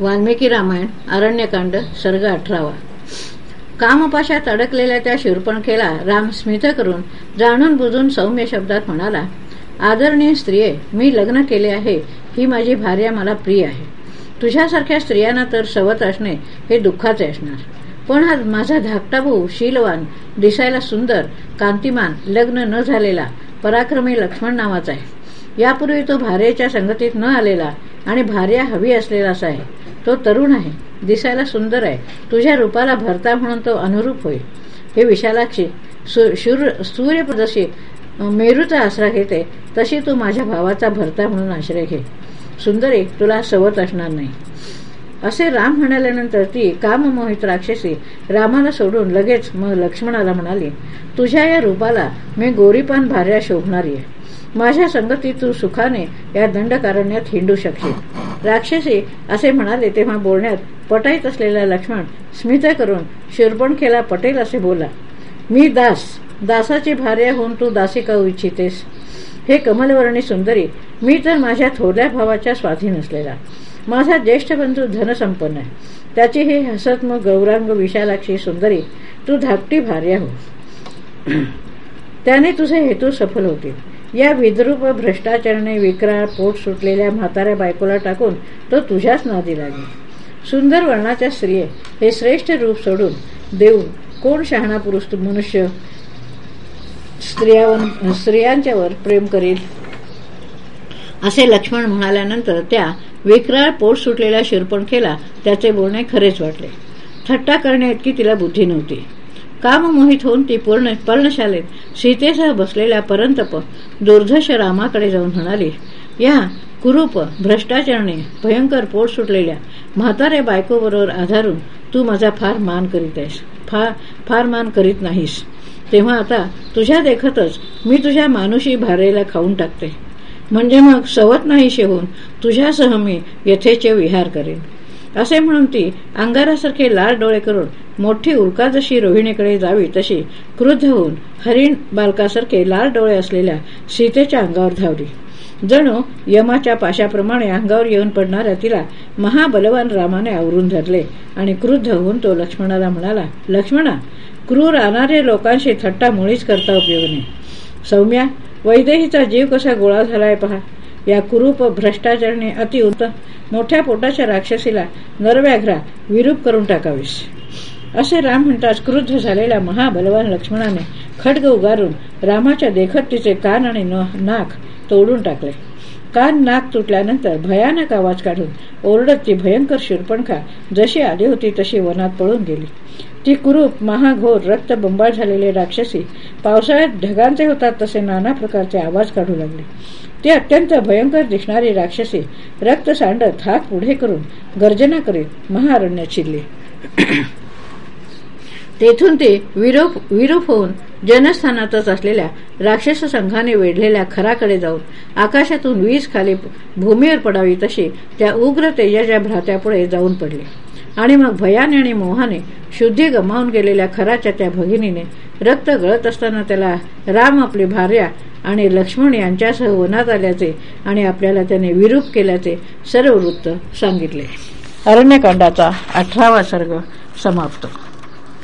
वाल्मिकी रामायण अरण्यकांड सर्ग अठरावा. कामपाशात अडकलेल्या त्या शिरपणखेला राम स्मित करून जाणून बुजून सौम्य शब्दात म्हणाला आदरणीय स्त्रिये मी लग्न केले आहे. ही माझी भार्या मला प्रिय आहे. तुझ्यासारख्या स्त्रियांना तर सवत असणे हे दुःखाचे असणार. पण हा माझा धाकटा भाऊ शीलवान दिसायला सुंदर कांतिमान लग्न न झालेला पराक्रमी लक्ष्मण नावाचा आहे. यापूर्वी तो भार्याच्या संगतीत न आलेला आणि भार्या हवी असलेलाच आहे. तो तरुण आहे. दिसायला सुंदर आहे. तुझ्या रूपाला भरता म्हणून तो अनुरूप होईल. हे विशालाक्षी सूर्य जशी मेरूचा आसरा घेते. तशी तू माझ्या भावाचा भरता म्हणून आश्रय घे. सुंदरी तुला सवत असणार नाही. असे राम म्हणाल्यानंतर ती काममोहित राक्षसी रामाला सोडून लगेच मग लक्ष्मणाला म्हणाली तुझ्या या रूपाला मी गोरीपान भार्या शोभणारी आहे. माझ्या संगती तू सुखाने या दंडकारण्यात हिंडू शकशील राक्षसी असे म्हणाले तेव्हा बोलण्यात पटाईत असलेला लक्ष्मण स्मित करून शिरपणखेला पटेल असे बोला. मी दास. दासाची भार्या होऊन तू दासी करू इच्छितेस? हे कमलवर्णी सुंदरी मी तर माझ्या थोड्या भावाच्या स्वाधीन असलेला. माझा ज्येष्ठ बंधू धनसंपन्न आहे. त्याची हे हसतम गौरांग विशालाक्षी सुंदरी तू धाकटी भार्या हो. त्याने तुझे हेतू सफल होतील. या विद्रूप भ्रष्टाचाराने विक्राळ पोट सुटलेल्या म्हाताऱ्या बायकोला टाकून तो तुझ्याच नादी लागेल. सुंदर वर्णाच्या स्त्रिये हे श्रेष्ठ रूप सोडून देऊन कोण शहाणा पुरुष मनुष्य स्त्रिया स्त्रियांच्यावर प्रेम करील? असे लक्ष्मण म्हणाल्यानंतर त्या विक्राळ पोट सुटलेल्या शिरपणखेला त्याचे बोलणे खरेच वाटले. थट्टा करण्याइतकी तिला बुद्धी नव्हती. काममोहित होऊन ती पूर्ण पर्णशालेत सीतेसह बसलेल्या परंतप दुर्धश रामाकडे जाऊन म्हणाली या कुरूप भ्रष्टाचारणे भयंकर पोट सुटलेल्या म्हाताऱ्या बायकोबरोबर आधारून तू माझा फार मान करीत आहेस. फार फार मान करीत नाहीस. तेव्हा आता तुझ्या देखतच मी तुझ्या मानुषी भारेला खाऊन टाकते. म्हणजे मग सवत नाहीशे होऊन तुझ्यासह मी यथेचे विहार करेन. असे म्हणून ती अंगारासारखे लाल डोळे करून मोठी उल्का जशी रोहिणीकडे जावी तशी क्रुद्ध होऊन हरिण बालकासारखे लाल डोळे असलेल्या सीतेच्या अंगावर धावली. जणू यमाच्या पाशाप्रमाणे अंगावर येऊन पडणाऱ्या तिला महाबलवान रामाने आवरून धरले आणि क्रुद्ध होऊन तो लक्ष्मणाला म्हणाला लक्ष्मणा क्रूर राहणारे लोकांशी थट्टा मुळीच करता उपयोग नाही. सौम्या वैदेहीचा जीव कसा गोळा झालाय पहा. या कुरूप भ्रष्टाचारने अतिउत मोठ्या पोटाच्या राक्षसीला नरव्याघ्रा विरूप करून टाकावीस. असे राम म्हणताच क्रुद्ध झालेल्या महाबलवान लक्ष्मणाने खडग उगारून रामाच्या देखत तिचे कान आणि नाक तोडून टाकले. कान नाक तुटल्यानंतर भयानक आवाज काढून ओरडत ती भयंकर शिरपणखा जशी आली होती तशी वनात पळून गेली. ती कुरूप महाघोर रक्त बंबाळ झालेले राक्षसी पावसाळ्यात ढगांचे होतात तसे नाना प्रकारचे आवाज काढू लागले. ती अत्यंत भयंकर दिसणारी राक्षसी रक्त सांडत हात पुढे करून गर्जना करीत महारण्यात शिरली तेथून ते विरूप विरूप होऊन जनस्थानातच असलेल्या राक्षस संघाने वेढलेल्या खराकडे जाऊन आकाशातून वीज खाली भूमीवर पडावी तशी त्या उग्र तेजाच्या भ्रात्यापुढे जाऊन पडले. आणि मग भयाने आणि मोहाने शुद्धी गमावून गेलेल्या खराच्या त्या भगिनीने रक्त गळत असताना त्याला राम आपली भार्या आणि लक्ष्मण यांच्यासह वनात आल्याचे आणि आपल्याला त्याने विरूप केल्याचे सर्व वृत्त सांगितले. अरण्यकांडाचा अठरावा सर्ग समाप्त.